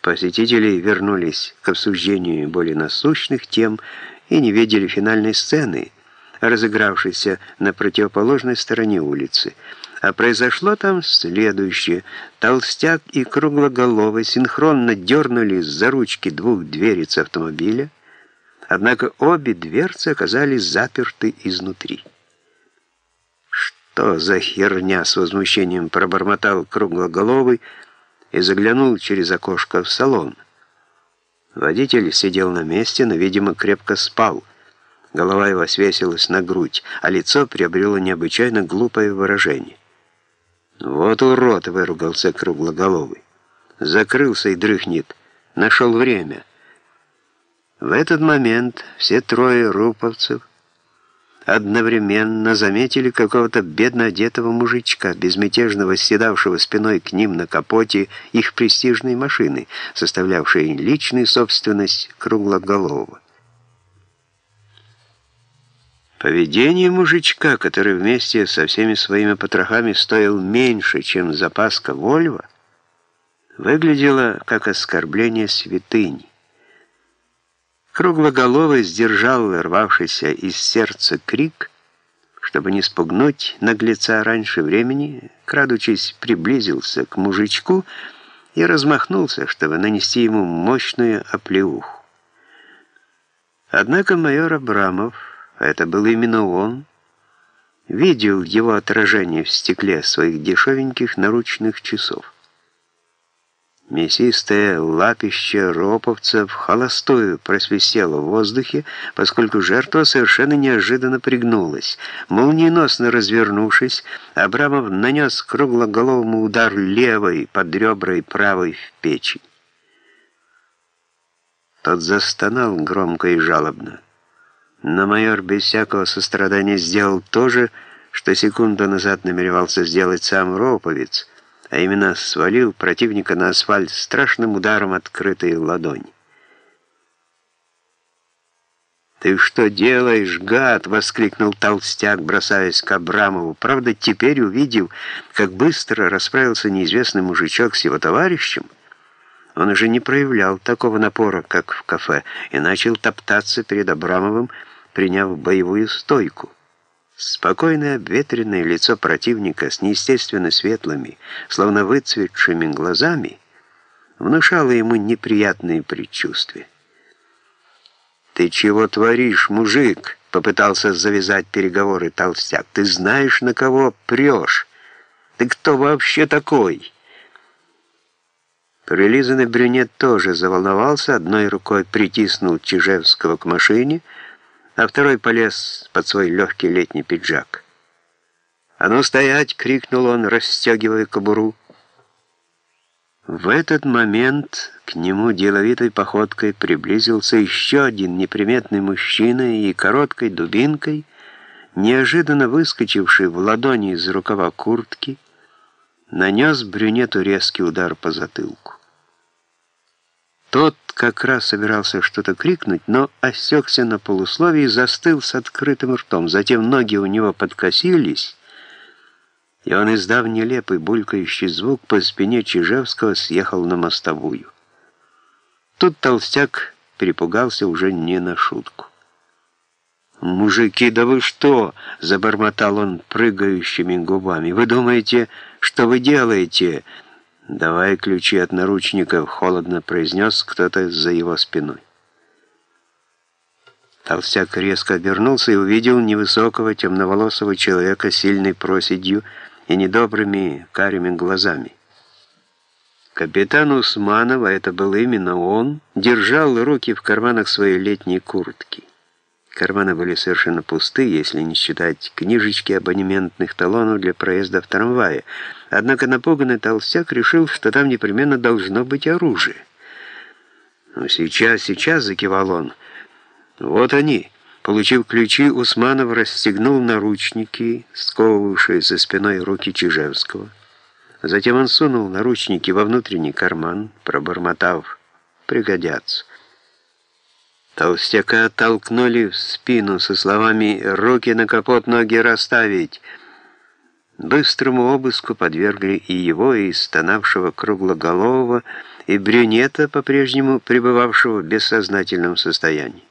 Посетители вернулись к обсуждению более насущных тем и не видели финальной сцены, разыгравшейся на противоположной стороне улицы. А произошло там следующее. Толстяк и круглоголовый синхронно дернули за ручки двух дверец автомобиля, однако обе дверцы оказались заперты изнутри. «Что за херня?» — с возмущением пробормотал круглоголовый, и заглянул через окошко в салон. Водитель сидел на месте, но, видимо, крепко спал. Голова его свесилась на грудь, а лицо приобрело необычайно глупое выражение. «Вот урод!» — выругался круглоголовый. «Закрылся и дрыхнет. Нашел время». В этот момент все трое руповцев одновременно заметили какого-то бедно одетого мужичка, безмятежно восседавшего спиной к ним на капоте их престижной машины, составлявшей личную собственность круглоголового. Поведение мужичка, который вместе со всеми своими потрохами стоил меньше, чем запаска Вольва, выглядело как оскорбление святыни. Круглоголовый сдержал рвавшийся из сердца крик, чтобы не спугнуть наглеца раньше времени, крадучись, приблизился к мужичку и размахнулся, чтобы нанести ему мощную оплеуху. Однако майор Абрамов, а это был именно он, видел его отражение в стекле своих дешевеньких наручных часов. Мясистое лапище роповцев холостою просвистело в воздухе, поскольку жертва совершенно неожиданно пригнулась. Молниеносно развернувшись, Абрамов нанес круглоголовому удар левой под ребра и правой в печень. Тот застонал громко и жалобно. Но майор без всякого сострадания сделал то же, что секунду назад намеревался сделать сам Роповец — а именно свалил противника на асфальт страшным ударом открытой ладони. «Ты что делаешь, гад?» — воскликнул толстяк, бросаясь к Абрамову. Правда, теперь увидев, как быстро расправился неизвестный мужичок с его товарищем, он уже не проявлял такого напора, как в кафе, и начал топтаться перед Абрамовым, приняв боевую стойку. Спокойное обветренное лицо противника с неестественно светлыми, словно выцветшими глазами, внушало ему неприятные предчувствия. «Ты чего творишь, мужик?» — попытался завязать переговоры толстяк. «Ты знаешь, на кого прешь? Ты кто вообще такой?» Прилизанный брюнет тоже заволновался, одной рукой притиснул Чижевского к машине — а второй полез под свой легкий летний пиджак. «А ну стоять!» — крикнул он, расстегивая кобуру. В этот момент к нему деловитой походкой приблизился еще один неприметный мужчина и короткой дубинкой, неожиданно выскочивший в ладони из рукава куртки, нанес брюнету резкий удар по затылку. Тот как раз собирался что-то крикнуть, но осекся на полусловии и застыл с открытым ртом. Затем ноги у него подкосились, и он, издав нелепый булькающий звук, по спине Чижевского съехал на мостовую. Тут толстяк перепугался уже не на шутку. «Мужики, да вы что?» — забормотал он прыгающими губами. «Вы думаете, что вы делаете?» «Давай ключи от наручников», — холодно произнес кто-то за его спиной. Толстяк резко обернулся и увидел невысокого темноволосого человека с сильной проседью и недобрыми карими глазами. Капитан Усманов, а это был именно он, держал руки в карманах своей летней куртки. Карманы были совершенно пусты, если не считать книжечки абонементных талонов для проезда в трамвае. Однако напуганный толстяк решил, что там непременно должно быть оружие. «Ну, сейчас, сейчас», — закивал он. «Вот они». Получив ключи, Усманов расстегнул наручники, сковывавшие за спиной руки Чижевского. Затем он сунул наручники во внутренний карман, пробормотав «пригодятся». Толстяка толкнули в спину со словами «руки на капот, ноги расставить». Быстрому обыску подвергли и его, и стонавшего круглоголового, и брюнета, по-прежнему пребывавшего в бессознательном состоянии.